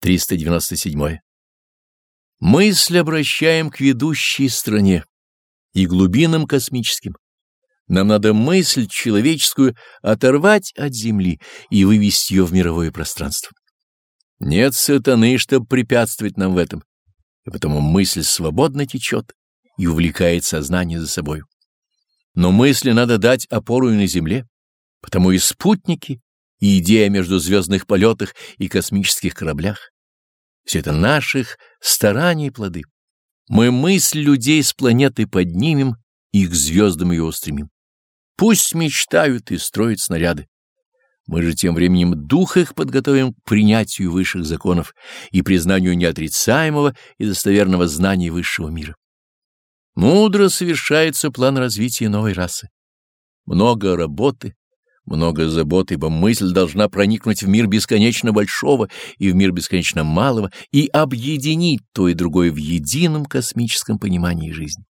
397. Мысль обращаем к ведущей стране и глубинам космическим. Нам надо мысль человеческую оторвать от Земли и вывести ее в мировое пространство. Нет сатаны, чтобы препятствовать нам в этом, и потому мысль свободно течет и увлекает сознание за собой. Но мысли надо дать опору и на Земле, потому и спутники, и идея между звездных полетах и космических кораблях. Все это наших стараний плоды. Мы мысль людей с планеты поднимем и к звездам ее устремим. Пусть мечтают и строят снаряды. Мы же тем временем дух их подготовим к принятию высших законов и признанию неотрицаемого и достоверного знания высшего мира. Мудро совершается план развития новой расы. Много работы, много забот, ибо мысль должна проникнуть в мир бесконечно большого и в мир бесконечно малого и объединить то и другое в едином космическом понимании жизни.